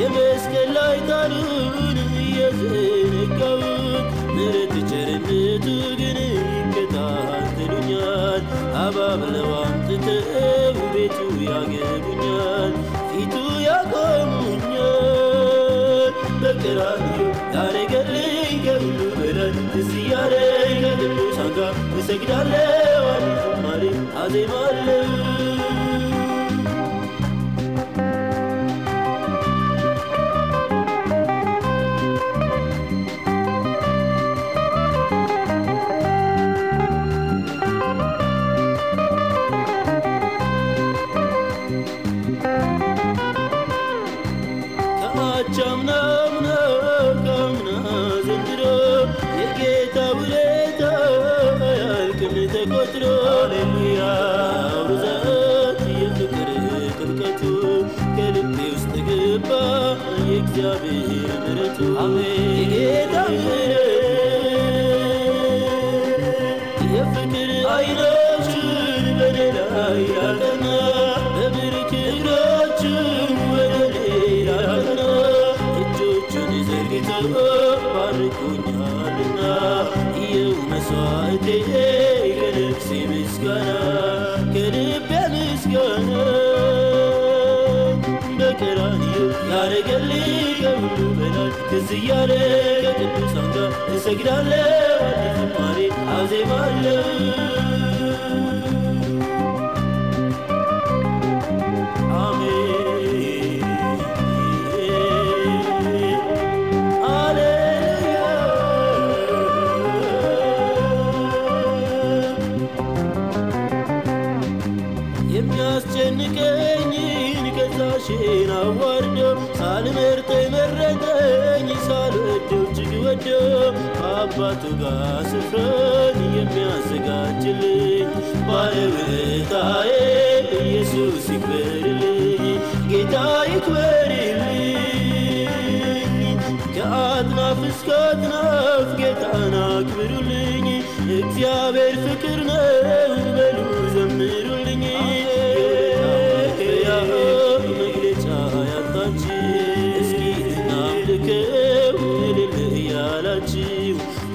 የመስቀል ላይ ታሪን እየዘነጋው ምሕረት ቸርነቱ ግን ይከታተሉኛል አባብለው አምጥተው ቤቱ ያገቡኛል ፊቱ ያቆሙኛል በቀራንዮ ያረገልኝ ከሁሉ በላይ ደስ እያለኝ ከቅዱሳን ጋር እሰግዳለሁ ዝማሬ አዜማለሁ ጥልቀቱ ከልቤ ውስጥ ገባ የእግዚአብሔር ምሕረቱ አሜን የጌታ ምሕረት የፍቅር አይኖችን በኔ ላይ ያቀና በብርክ እግሮችን ወደ ሌላ ያቀና እጆቹን ዘርግቶ ባርኮኛልና ይኸው መሥዋዕቴ ከነፍሴ ምስጋና በቀራንዮ ያረገልኝ ከሁሉ በላይ ትዝ እያለ ከቅዱሳን ጋር እሰግዳለሁ አዲስ ዝማሬ አዜማለሁ ሳልመርጠ መረጠኝ ሳልወደው እጅግ ወደው አባቱ ጋር ስፍራን የሚያዘጋጅልኝ ባለውለታዬ ኢየሱስ ይክበርልኝ ጌታ ይክበርልኝ ከአጥናፍ እስከ አጥናፍ ጌታን አክብሩልኝ እግዚአብሔር ፍቅር ነው በሉ ዘምሩልኝ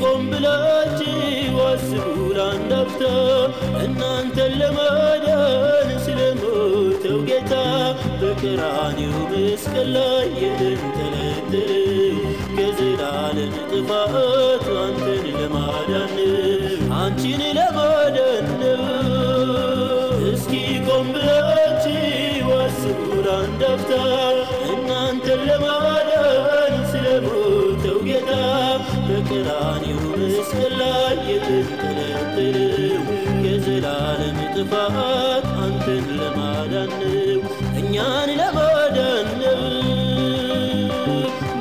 ቆም ብላችሁ አስቡ ለአንድ እናንተን ለማዳን ስለሞተው ጌታ በቀራንዮ መስቀል ላይ የተንጠለጠለ ከዘላለም ጥፋት አንተን ለማዳን አንቺን ለማዳን እኛን ለማዳን ነው።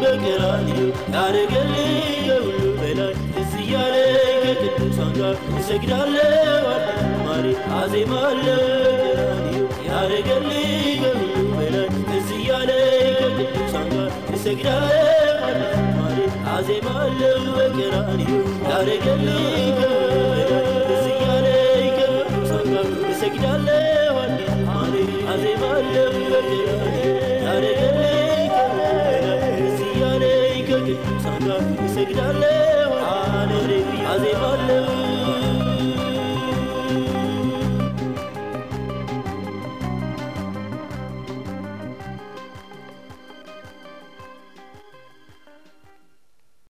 በቀራንዮ ያደረገልኝ ከሁሉ በላይ ደስ እያለኝ ከቅዱሳን ጋር እሰግዳለሁ ዝማሬ አዜማለሁ። በቀራንዮ ያደረገልኝ ከሁሉ በላይ ደስ እያለኝ ከቅዱሳን ጋር እሰግዳለሁ ዝማሬ አዜማለሁ። በቀራንዮ ያደረገልኝ አዜማለሁ።